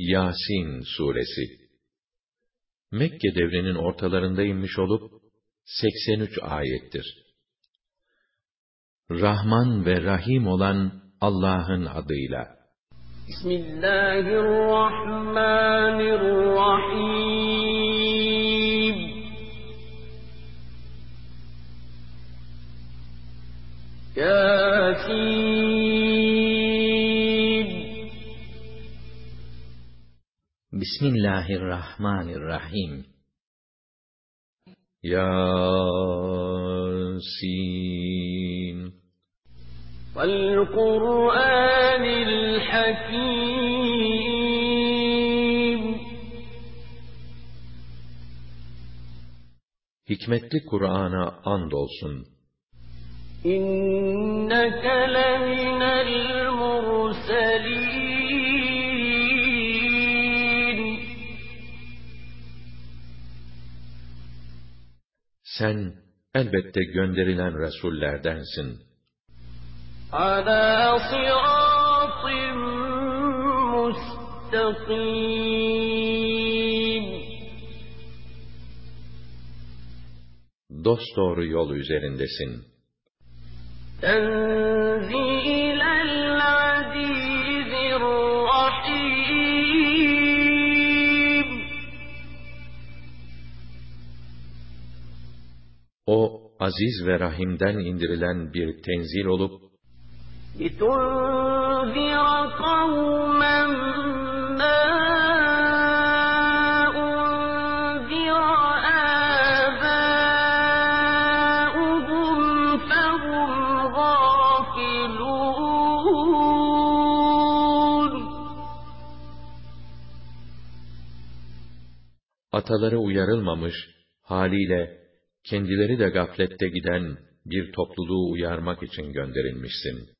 Yasin suresi Mekke devrinin ortalarında inmiş olup 83 ayettir. Rahman ve Rahim olan Allah'ın adıyla. Bismillahirrahmanirrahim. Yasin. Bismillahirrahmanirrahim. Yasin. Vel Kur'anil Hakim. Hikmetli Kur'an'a andolsun. İnneke lemin sen elbette gönderilen resullerdensin. Ala sıratın mustakim. Yol üzerindesin. aziz ve rahimden indirilen bir tenzil olup لتنذر قوما ما أنذر آباؤهم فهم غافلون ataları uyarılmamış haliyle kendileri de gaflette giden bir topluluğu uyarmak için gönderilmişsin.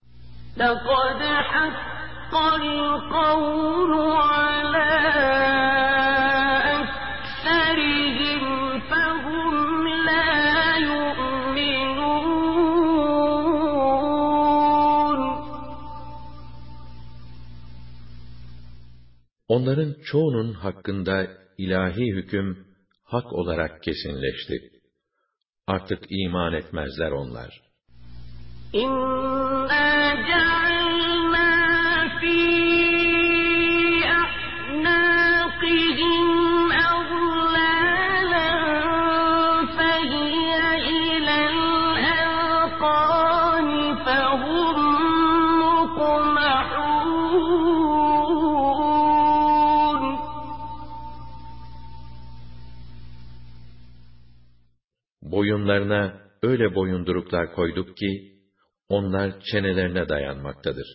لقد حق القول على أكثرهم فهم لا يؤمنون Onların çoğunun hakkında ilahi hüküm hak olarak kesinleşti. Artık iman etmezler onlar. İnna Boyunlarına öyle boyunduruklar koyduk ki, onlar çenelerine dayanmaktadır.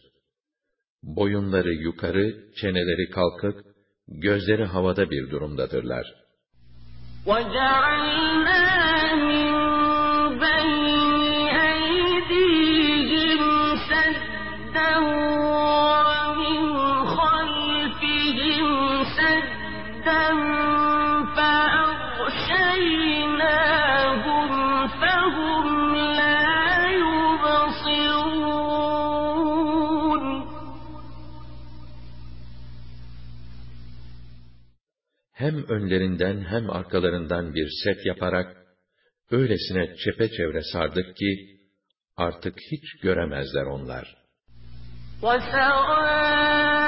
Boyunları yukarı, çeneleri kalkık, gözleri havada bir durumdadırlar. وجعلنا Hem önlerinden hem arkalarından bir set yaparak, öylesine çepeçevre sardık ki, artık hiç göremezler onlar. وسواء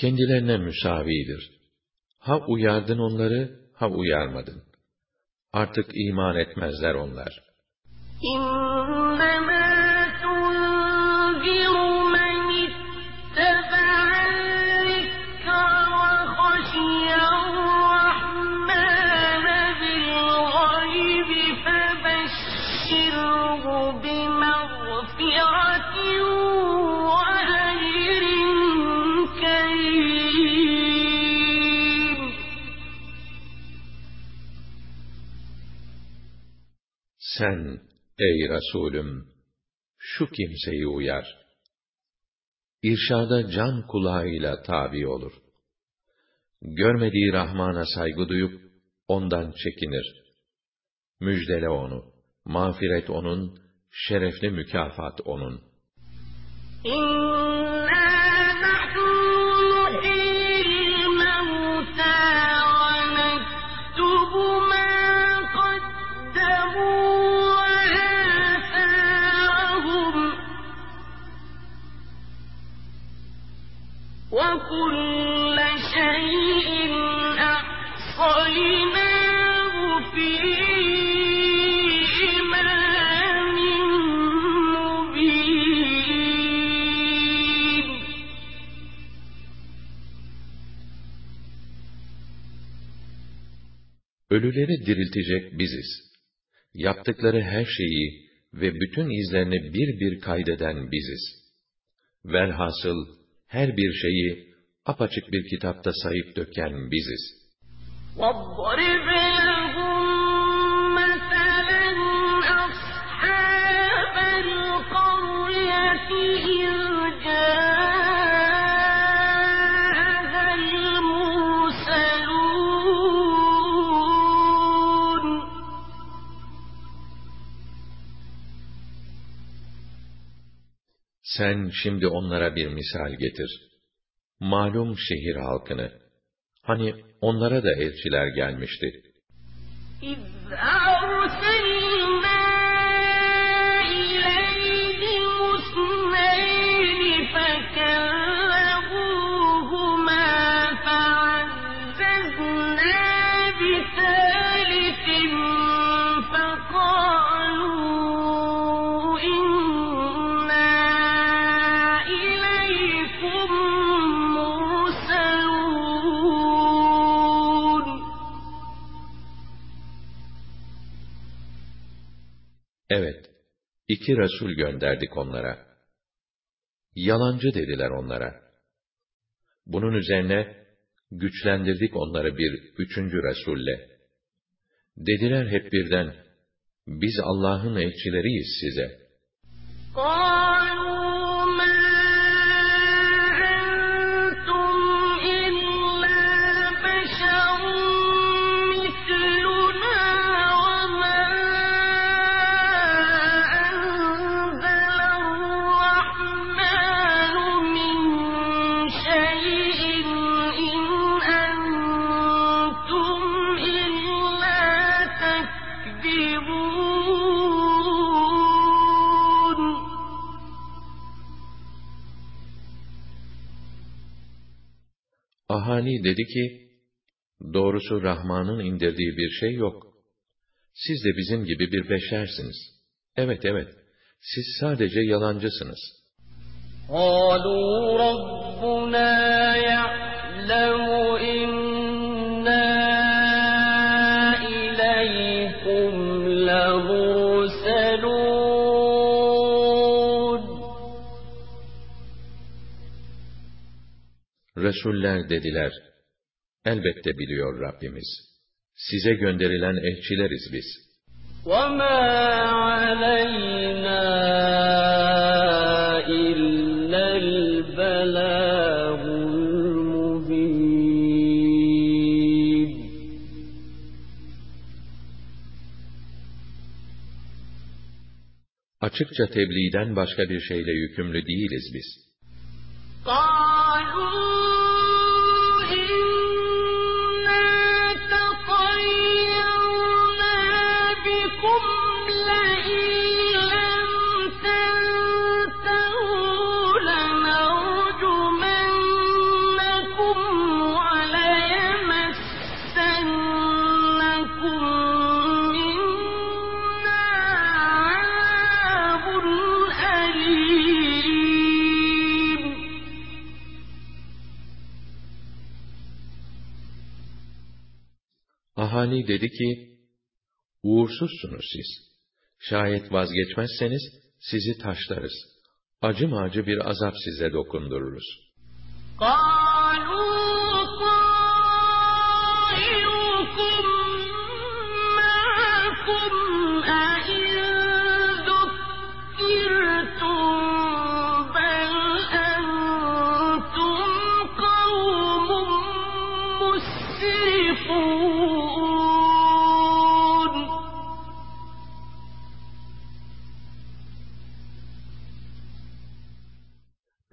kendilerine müsavidir. Ha uyardın onları, ha uyarmadın. Artık iman etmezler onlar. İnnemâ Sen, ey Resulüm, şu kimseyi uyar. İrşada can kulağıyla tabi olur. Görmediği Rahman'a saygı duyup, ondan çekinir. Müjdele onu, mağfiret onun, şerefli mükafat onun. Ölüleri diriltecek biziz. Yaptıkları her şeyi ve bütün izlerini bir bir kaydeden biziz. Velhasıl her bir şeyi apaçık bir kitapta sayıp döken biziz. Sen şimdi onlara bir misal getir. Malum şehir halkını. Hani onlara da elçiler gelmişti. إذ Evet, iki Resul gönderdik onlara. Yalancı dediler onlara. Bunun üzerine, güçlendirdik onları bir üçüncü Resulle. Dediler hep birden, biz Allah'ın elçileriyiz size. Kâ Ahali dedi ki, doğrusu Rahman'ın indirdiği bir şey yok. Siz de bizim gibi bir beşersiniz. Evet, evet, siz sadece yalancısınız. قالوا ربنا يعلم إنا إليكم لمرسلون Resuller dediler, elbette biliyor Rabbimiz. Size gönderilen elçileriz biz. وما علينا إلا البلاغ المبين Açıkça tebliğden başka bir şeyle yükümlü değiliz biz. Rabbani dedi ki, uğursuzsunuz siz. Şayet vazgeçmezseniz sizi taşlarız. Acım acı bir azap size dokundururuz. Aa!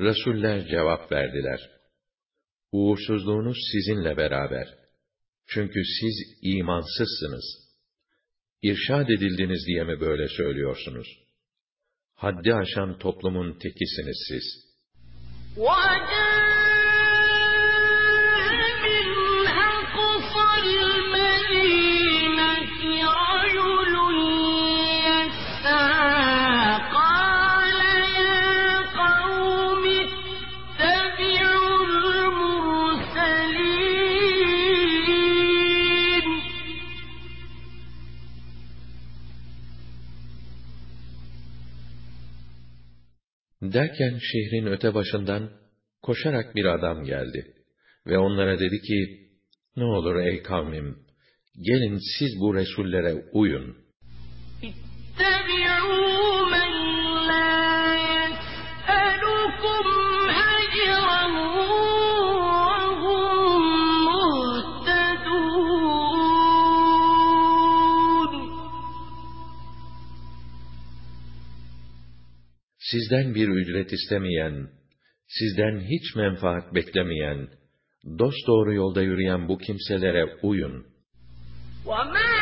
Resuller cevap verdiler. Uğursuzluğunuz sizinle beraber. Çünkü siz imansızsınız. İrşad edildiniz diye mi böyle söylüyorsunuz? Haddi aşan toplumun tekisiniz siz. وَجَاءَ Derken şehrin öte başından koşarak bir adam geldi ve onlara dedi ki, ne olur ey kavmim, gelin siz bu Resullere uyun. Sizden bir ücret istemeyen, sizden hiç menfaat beklemeyen, dosdoğru yolda yürüyen bu kimselere uyun. وَمَا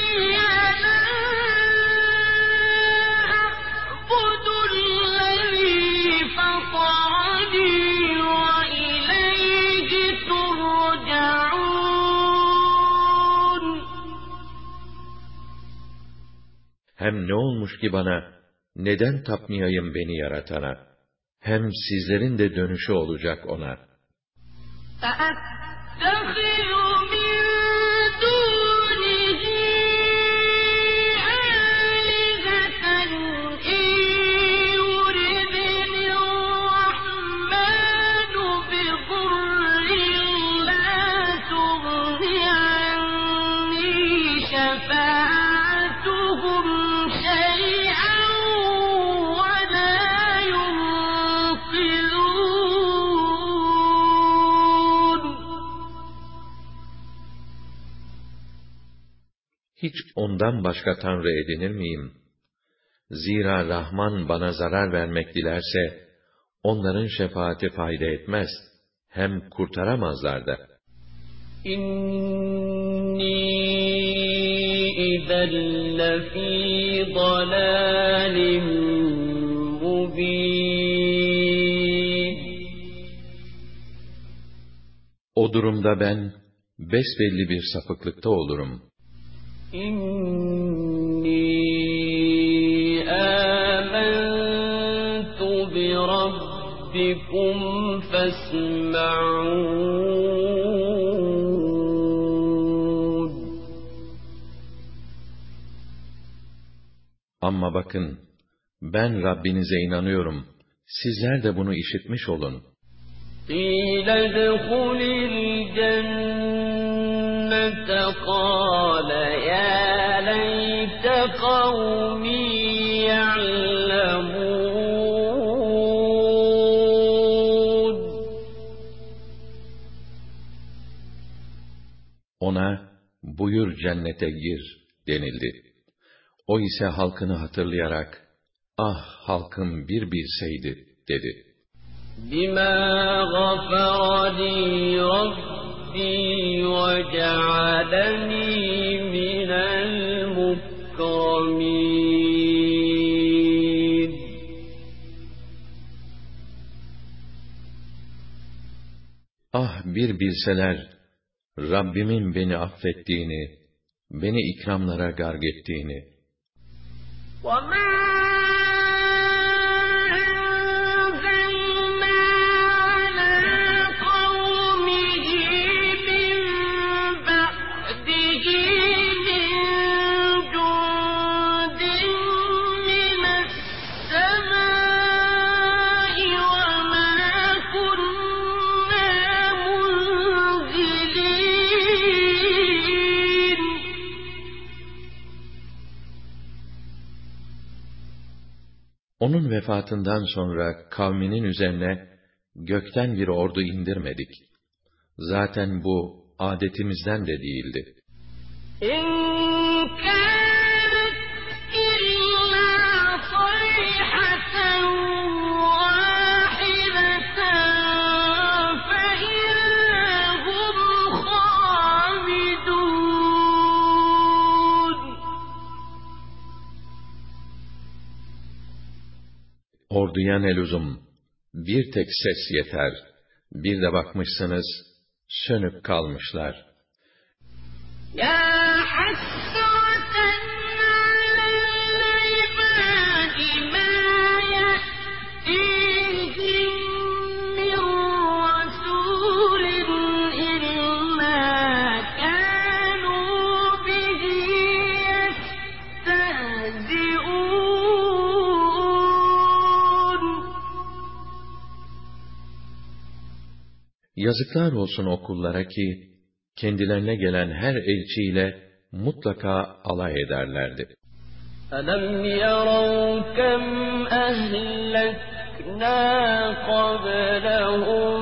لِيَ لَا أَعْبُدُ الَّذِي فَطَرَنِي وَإِلَيْهِ تُرْجَعُونَ Hem ne olmuş ki bana, neden tapmayayım beni yaratana? Hem sizlerin de dönüşü olacak ona. hiç ondan başka tanrı edinir miyim? Zira Rahman bana zarar vermek dilerse, onların şefaati fayda etmez, hem kurtaramazlar da. İnni izen lefî. O durumda ben, besbelli bir sapıklıkta olurum.'' إِنِّي آمَنتُ بِرَبِّكُمْ فَاسْمَعُونِ Ama bakın, ben Rabbinize inanıyorum, sizler de bunu işitmiş olun. قِيلَ ادْخُلِ الْجَنَّةَ قَالَ buyur cennete gir denildi. O ise halkını hatırlayarak, ah halkım bir bilseydi dedi. بِمَا غَفَرَ لِي رَبِّي وَجَعَلَنِي مِنَ الْمُكْرَمِينَ Ah bir bilseler, Rabbimin beni affettiğini, beni ikramlara garg ettiğini, وَمَا Onun vefatından sonra kavminin üzerine gökten bir ordu indirmedik. Zaten bu adetimizden de değildi. إِن Orduya ne lüzum? Bir tek ses yeter. Bir de bakmışsınız, sönüp kalmışlar. Ya has Yazıklar olsun o kullara ki, kendilerine gelen her elçiyle mutlaka alay ederlerdi. ألم يروا كم أهلكنا قبلهم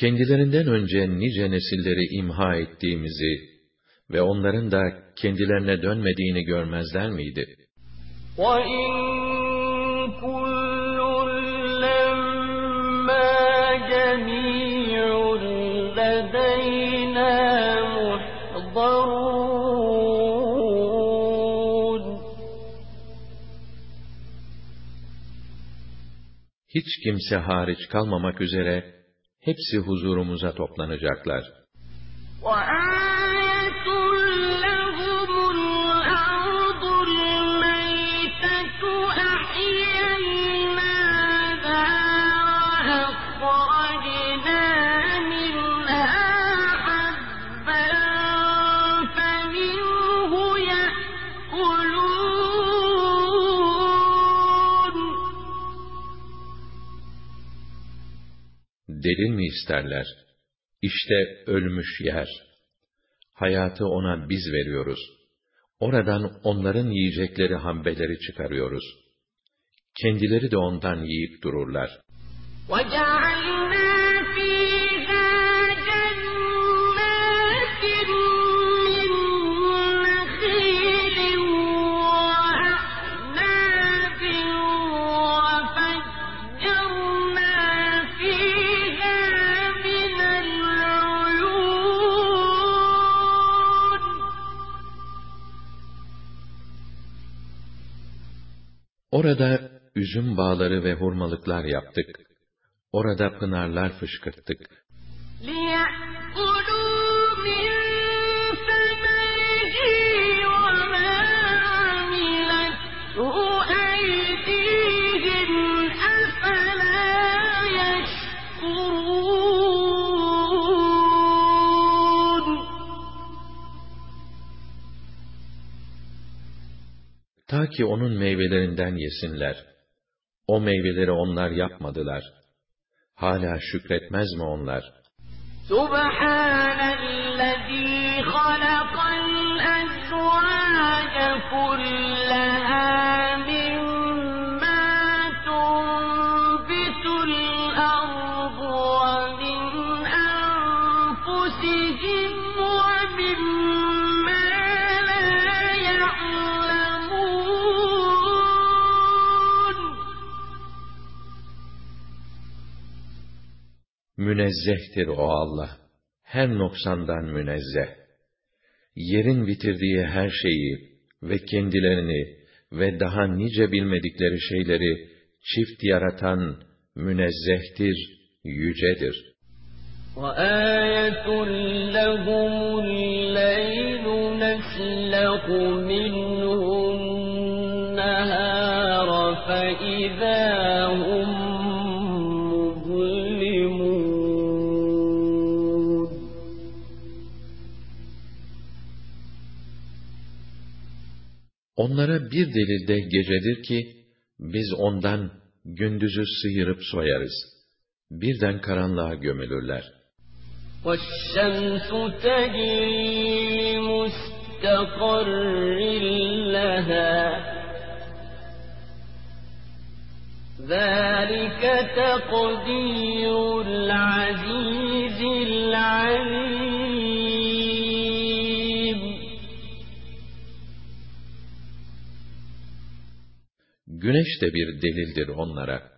kendilerinden önce nice nesilleri imha ettiğimizi ve onların da kendilerine dönmediğini görmezler miydi? Hiç kimse hariç kalmamak üzere hepsi huzurumuza toplanacaklar. Delil mi isterler? İşte ölmüş yer. Hayatı ona biz veriyoruz. Oradan onların yiyecekleri hambeleri çıkarıyoruz. Kendileri de ondan yiyip dururlar. وَجَعَلْنَا Orada üzüm bağları ve hurmalıklar yaptık. Orada pınarlar fışkırttık. لِيَأْكُلُوا مِن Ta ki onun meyvelerinden yesinler. O meyveleri onlar yapmadılar. Hala şükretmez mi onlar? Subhanellezî halakal Münezzehtir o Allah. Her noksandan münezzeh. Yerin bitirdiği her şeyi ve kendilerini ve daha nice bilmedikleri şeyleri çift yaratan münezzehtir, yücedir. وآية لهم الليل نسلق منه Onlara bir delil de gecedir ki, biz ondan gündüzü sıyırıp soyarız. Birden karanlığa gömülürler. والشمس تجري لمستقر لها ذلك تقدير العزيز العليم Güneş de bir delildir onlara.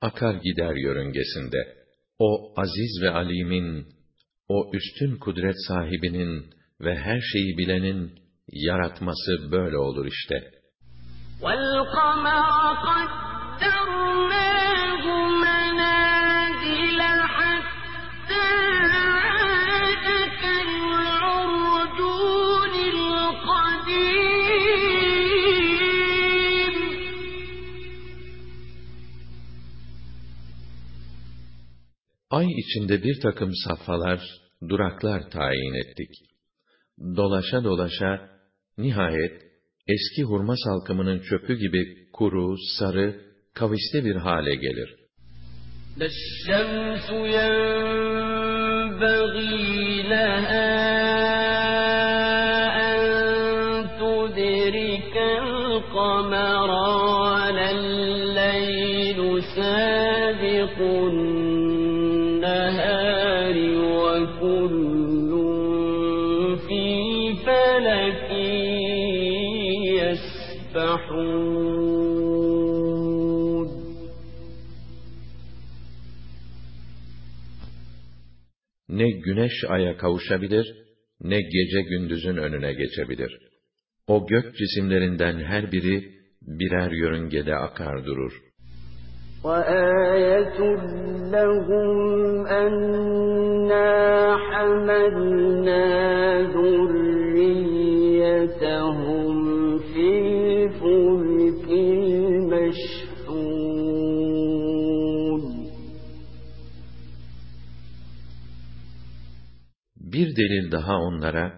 Akar gider yörüngesinde. O aziz ve alimin, o üstün kudret sahibinin ve her şeyi bilenin yaratması böyle olur işte. وَالْقَمَرَ قَدَّرْنَاهُ Ay içinde bir takım safhalar, duraklar tayin ettik. Dolaşa dolaşa, nihayet eski hurma salkımının çöpü gibi kuru, sarı, kavisli bir hale gelir. الشمس ينبغي لها güneş aya kavuşabilir, ne gece gündüzün önüne geçebilir. O gök cisimlerinden her biri birer yörüngede akar durur. وآية لهم أنا حملنا Bir delil daha onlara,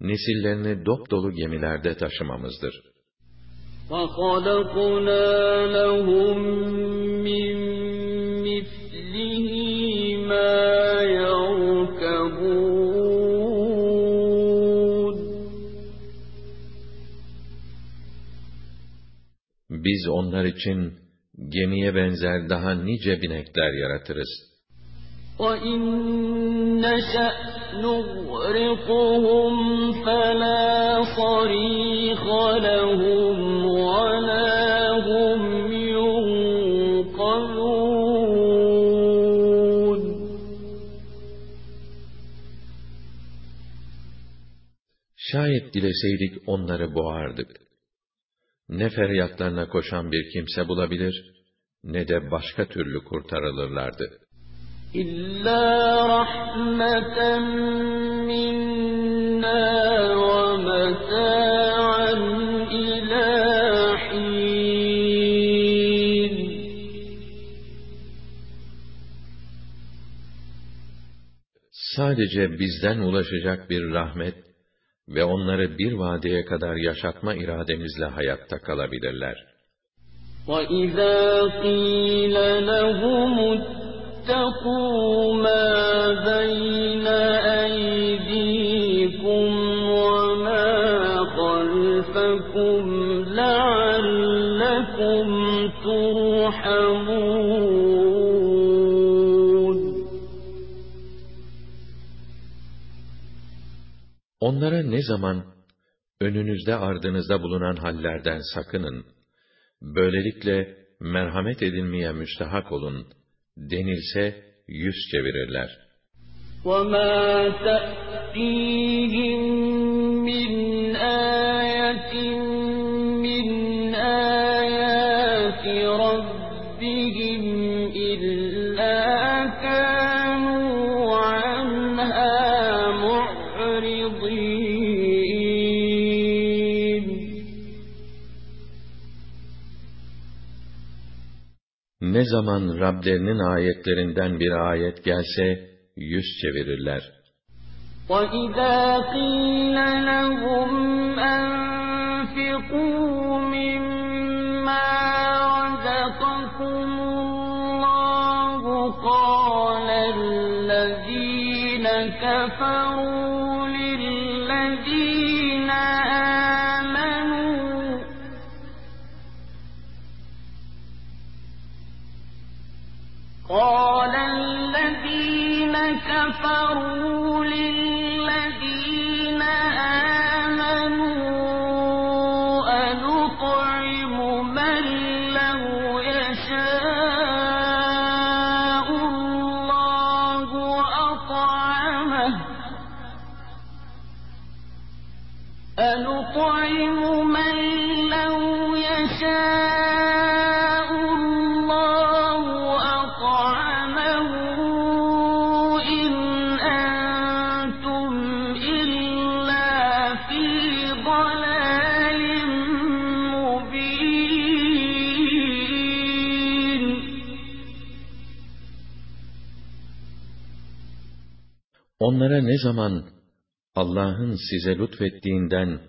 nesillerini dop dolu gemilerde taşımamızdır. وخلقنا لهم من مثله ما يركبون Biz onlar için gemiye benzer daha nice binekler yaratırız. وَإِن نَّشَأْ نُغْرِقْهُمْ فَلَا صَرِيخَ لَهُمْ وَلَا هُمْ يُنقَذُونَ Şayet dileseydik onları boğardık. Ne feryatlarına koşan bir kimse bulabilir, ne de başka türlü kurtarılırlardı. إِلَّا رَحْمَةً مِنَّا وَمَتَاعًا إِلَىٰ حِينٍ Sadece bizden ulaşacak bir rahmet ve onları bir vadeye kadar yaşatma irademizle hayatta kalabilirler. وَإِذَا قِيلَ لَهُمُ اتَّقُوا مَا بَيْنَ أَيْدِيكُمْ وَمَا خَلْفَكُمْ لَعَلَّكُمْ تُرْحَمُونَ Onlara ne zaman önünüzde ardınızda bulunan hallerden sakının, böylelikle merhamet edilmeye müstahak olun denilse yüz çevirirler. وَمَا تَأْتِيهِم مِّنْ zaman Rablerinin ayetlerinden bir ayet gelse yüz çevirirler. وَإِذَا قِيلَ لَهُمْ أَنفِقُوا مِمَّا كفروا للذين zaman Allah'ın size lütfettiğinden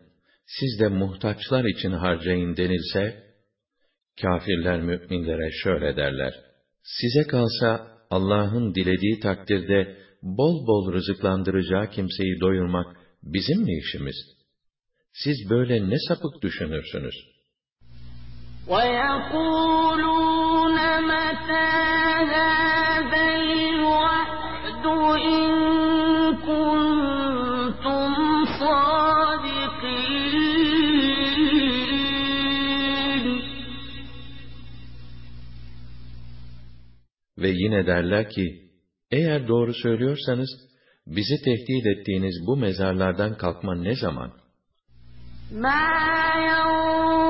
siz de muhtaçlar için harcayın denilse, kâfirler müminlere şöyle derler. Size kalsa Allah'ın dilediği takdirde bol bol rızıklandıracağı kimseyi doyurmak bizim mi işimiz? Siz böyle ne sapık düşünürsünüz? وَيَقُولُونَ مَتَى Ve yine derler ki, eğer doğru söylüyorsanız, bizi tehdit ettiğiniz bu mezarlardan kalkma ne zaman? مَا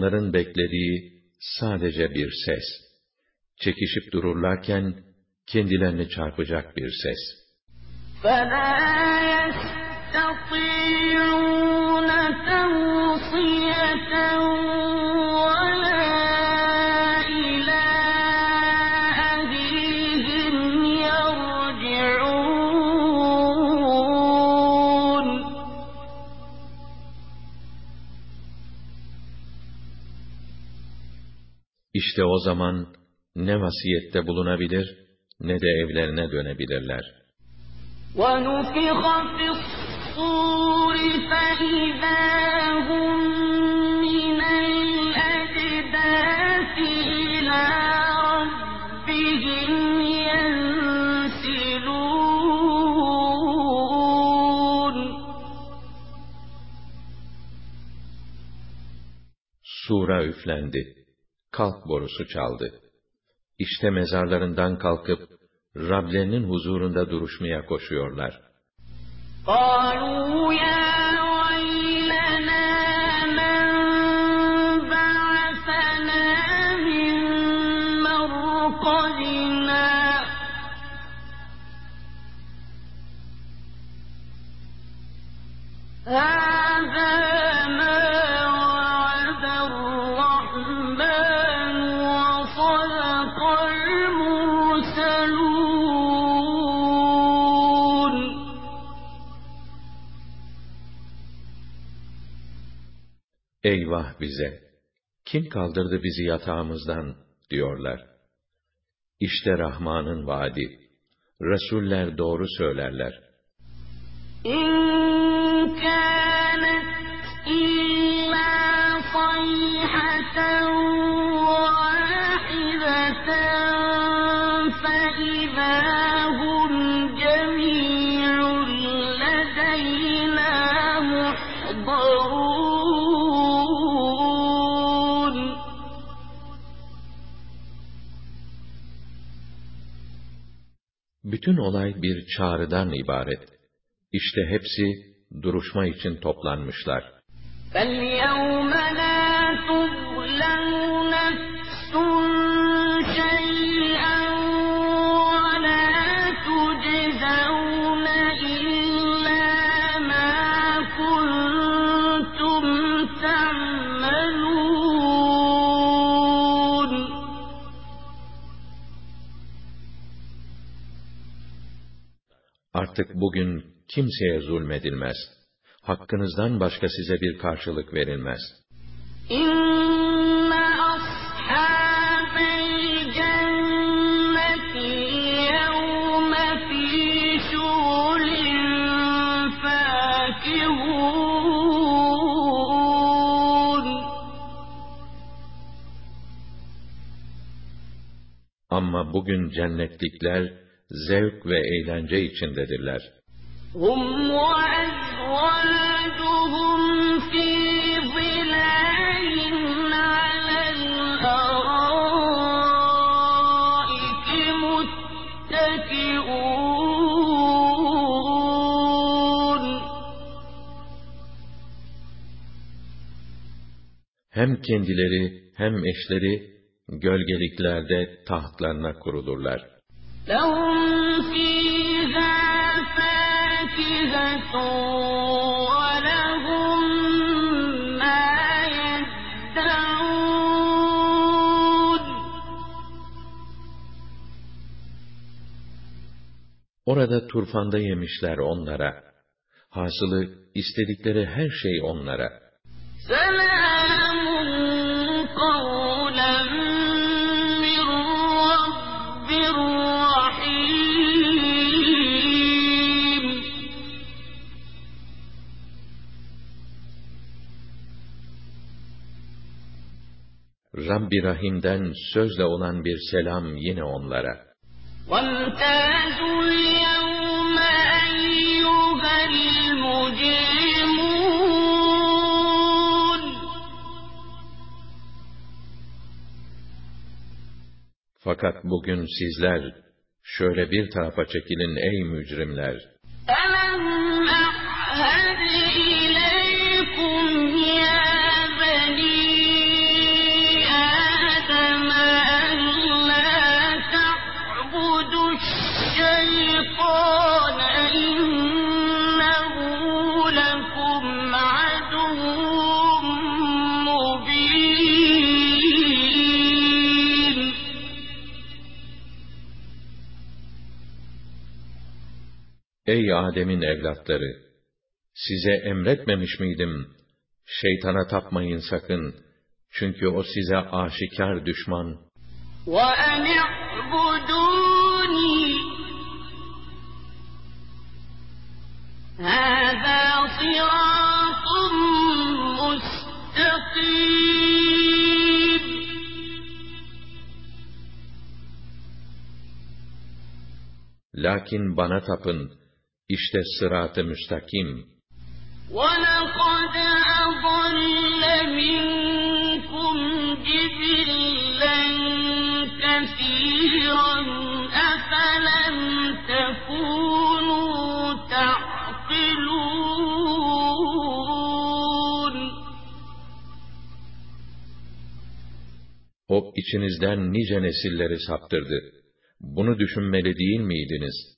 Onların beklediği sadece bir ses. Çekişip dururlarken kendilerini çarpacak bir ses. فَلَا يَسْتَطِيعُونَ تَوْصِيَةً İşte o zaman ne vasiyette bulunabilir ne de evlerine dönebilirler. وَنُفِخَ فِي الصُّورِ فَإِذَا هُم مِّنَ الْأَجْدَاثِ إِلَىٰ رَبِّهِمْ يَنسِلُونَ Sura üflendi. Kalk borusu çaldı. İşte mezarlarından kalkıp Rablerinin huzurunda duruşmaya koşuyorlar. قَالُوا يَا وَيْلَنَا Eyvah bize! Kim kaldırdı bizi yatağımızdan? diyorlar. İşte Rahman'ın vaadi. Resuller doğru söylerler. إِن كَانَتْ إِلَّا صَيْحَةً وَاحِدَةً فَإِذَا هُمْ جَمِيعٌ لَّدَيْنَا مُحْضَرُونَ Bütün olay bir çağrıdan ibaret. İşte hepsi duruşma için toplanmışlar. فَالْيَوْمَ Artık bugün kimseye zulmedilmez. Hakkınızdan başka size bir karşılık verilmez. İnne ashaben Ama bugün cennetlikler zevk ve eğlence içindedirler. Hum Hem kendileri hem eşleri gölgeliklerde tahtlarına kurulurlar. لهم فيها فاكهة ولهم ما يدعون Orada turfanda yemişler onlara. Hasılı istedikleri her şey onlara. سلام Rabbi Rahim'den sözle olan bir selam yine onlara. وامتازوا اليوم أيها المجرمون Fakat bugün sizler şöyle bir tarafa çekilin ey mücrimler. Ey Adem'in evlatları! Size emretmemiş miydim? Şeytana tapmayın sakın. Çünkü o size aşikar düşman, وأن اعبدوني هذا صراط مستقيم lakin bana tapın. İşte sırat-ı müstakim. ولقد أضل منكم جبلا كثيرا أفلم تكونوا تعقلون O içinizden nice nesilleri saptırdı. Bunu düşünmeli değil miydiniz?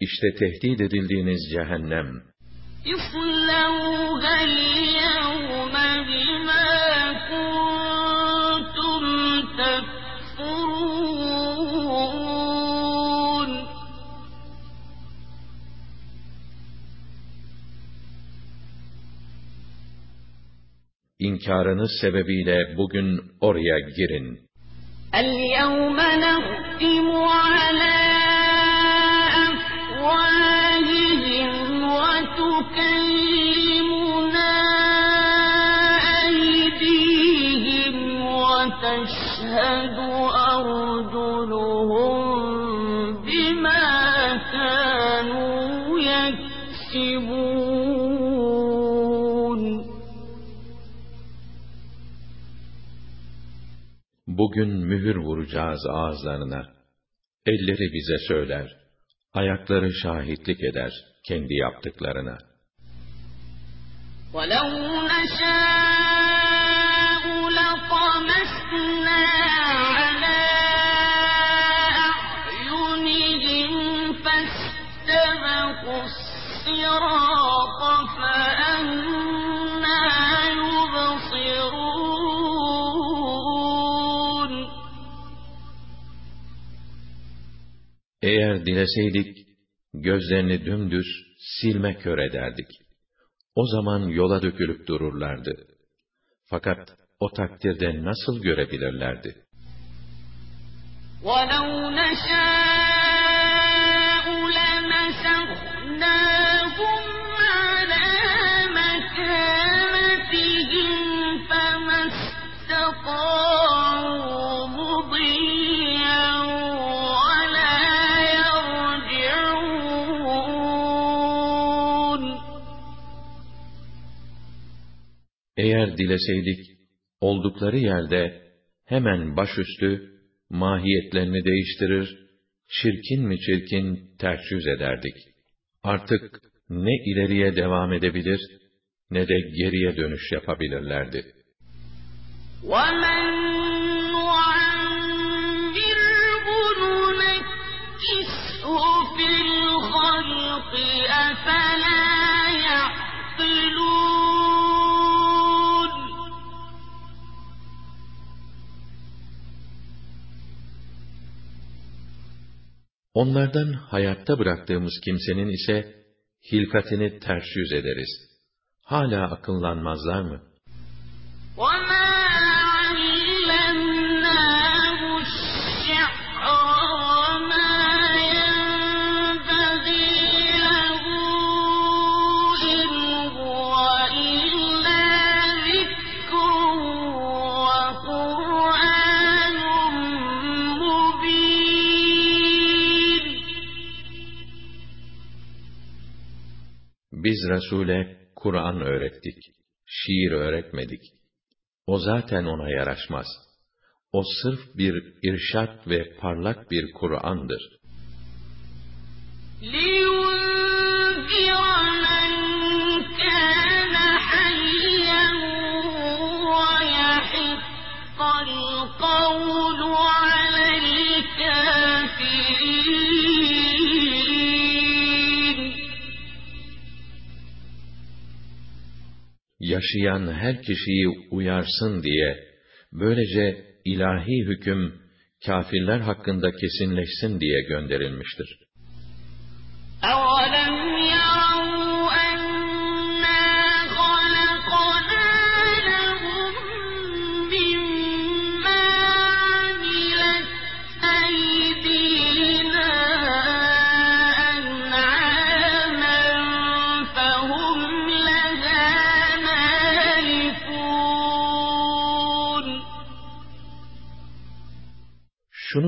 İşte tehdit edildiğiniz cehennem. İnkarınız sebebiyle bugün oraya girin. اليوم نختم على Bugün mühür vuracağız ağızlarına. Elleri bize söyler. Ayakları şahitlik eder kendi yaptıklarına. ولو نشاء لطمسنا على أعينهم فاستبقوا الصراط dileseydik, gözlerini dümdüz silme kör ederdik. O zaman yola dökülüp dururlardı. Fakat o takdirde nasıl görebilirlerdi? ولو نشاء لمسخناهم dileseydik, oldukları yerde hemen başüstü mahiyetlerini değiştirir, çirkin mi çirkin ters yüz ederdik. Artık ne ileriye devam edebilir, ne de geriye dönüş yapabilirlerdi. وَمَن نُّعَمِّرْهُ نُنَكِّسْهُ فِي الْخَلْقِ ۖ أَفَلَا Onlardan hayatta bıraktığımız kimsenin ise hilkatini ters yüz ederiz. Hala akıllanmazlar mı? Biz Resul'e Kur'an öğrettik, şiir öğretmedik. O zaten ona yaraşmaz. O sırf bir irşat ve parlak bir Kur'an'dır. لِيُ Yaşayan her kişiyi uyarsın diye, böylece ilahi hüküm, kafirler hakkında kesinleşsin diye gönderilmiştir. أَوَلَمْ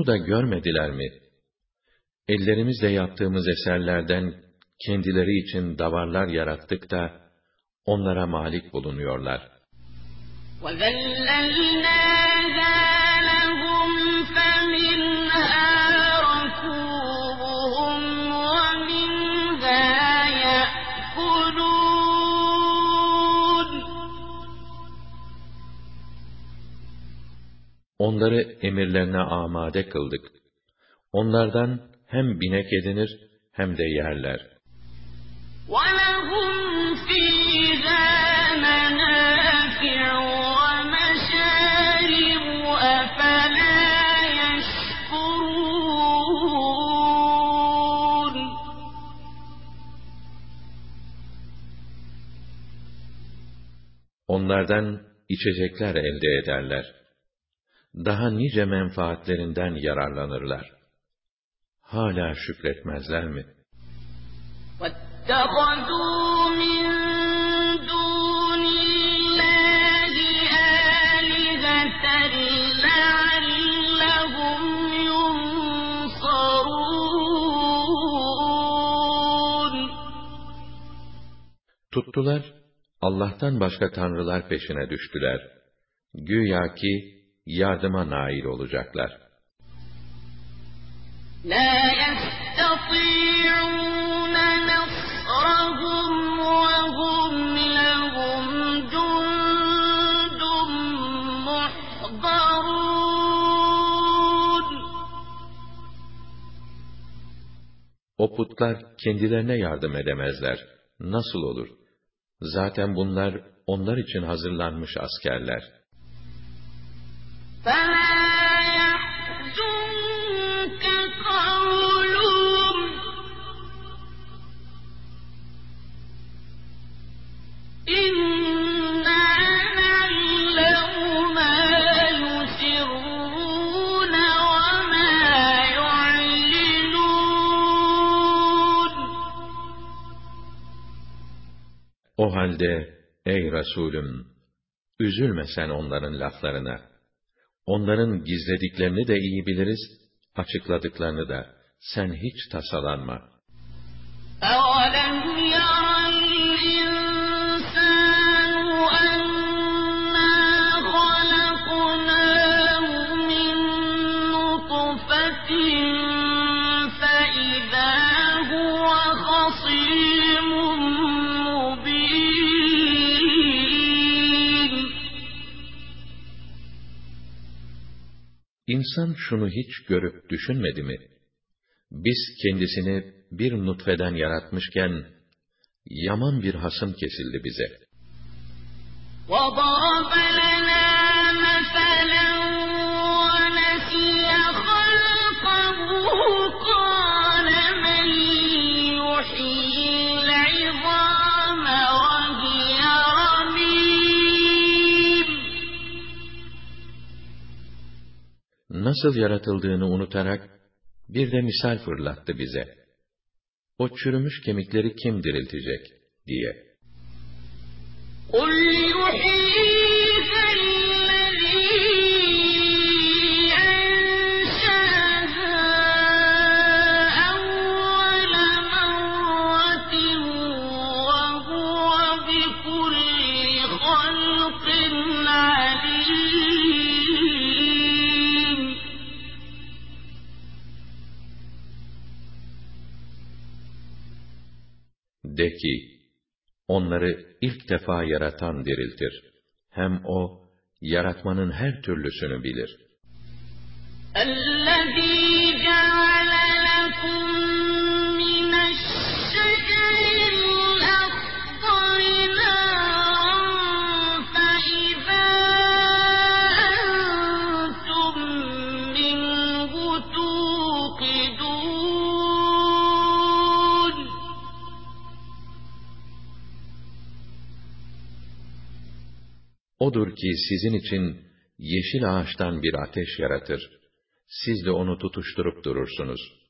Şunu da görmediler mi? Ellerimizle yaptığımız eserlerden kendileri için davarlar yarattık da onlara malik bulunuyorlar. وَذَلَّلْنَاهَا Onları emirlerine amade kıldık. Onlardan hem binek edinir hem de yerler. وَلَهُمْ فِيهَا مَنَافِعُ وَمَشَارِبُ أَفَلَا يَشْكُرُونَ Onlardan içecekler elde ederler. daha nice menfaatlerinden yararlanırlar. Hala şükretmezler mi? Tuttular, Allah'tan başka tanrılar peşine düştüler. Güya ki yardıma nail olacaklar. لَا يَسْتَطِيعُونَ نَصْرَهُمْ وَهُمْ لَهُمْ جُندٌ مُّحْضَرُونَ O putlar kendilerine yardım edemezler. Nasıl olur? Zaten bunlar onlar için hazırlanmış askerler. O halde ey Resulüm, üzülme sen onların laflarına. Onların gizlediklerini de iyi biliriz, açıkladıklarını da. Sen hiç tasalanma. أَوَلَمْ İnsan şunu hiç görüp düşünmedi mi? Biz kendisini bir nutfeden yaratmışken, yaman bir hasım kesildi bize. وَضَرَبَ لَنَا Nasıl yaratıldığını unutarak, bir de misal fırlattı bize. O çürümüş kemikleri kim diriltecek, diye. قُلْ De ki, onları ilk defa yaratan diriltir. Hem o, yaratmanın her türlüsünü bilir. الَّذِي Odur ki sizin için yeşil ağaçtan bir ateş yaratır. Siz de onu tutuşturup durursunuz.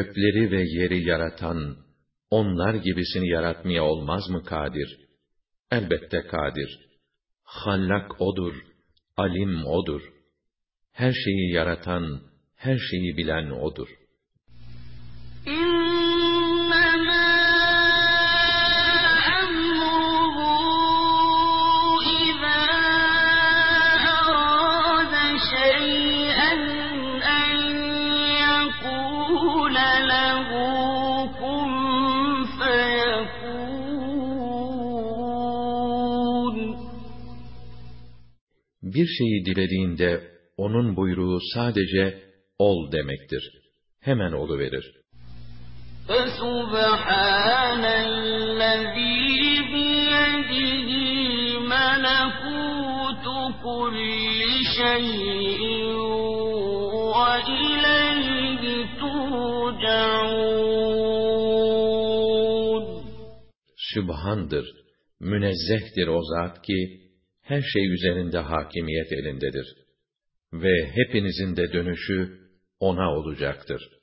Gökleri ve yeri yaratan, onlar gibisini yaratmaya olmaz mı kadir? Elbette kadir. Hallak odur, alim odur. Her şeyi yaratan, her şeyi bilen odur. Bir şeyi dilediğinde, onun buyruğu sadece ol demektir. Hemen oluverir. فَسُبْحَانَ الَّذِي بِيَدِهِ مَلَكُوتُ كُلِّ شَيْءٍ وَإِلَيْهِ تُرْجَعُونَ Sübhandır, münezzehtir o zat ki, her şey üzerinde hakimiyet elindedir. Ve hepinizin de dönüşü O'na olacaktır.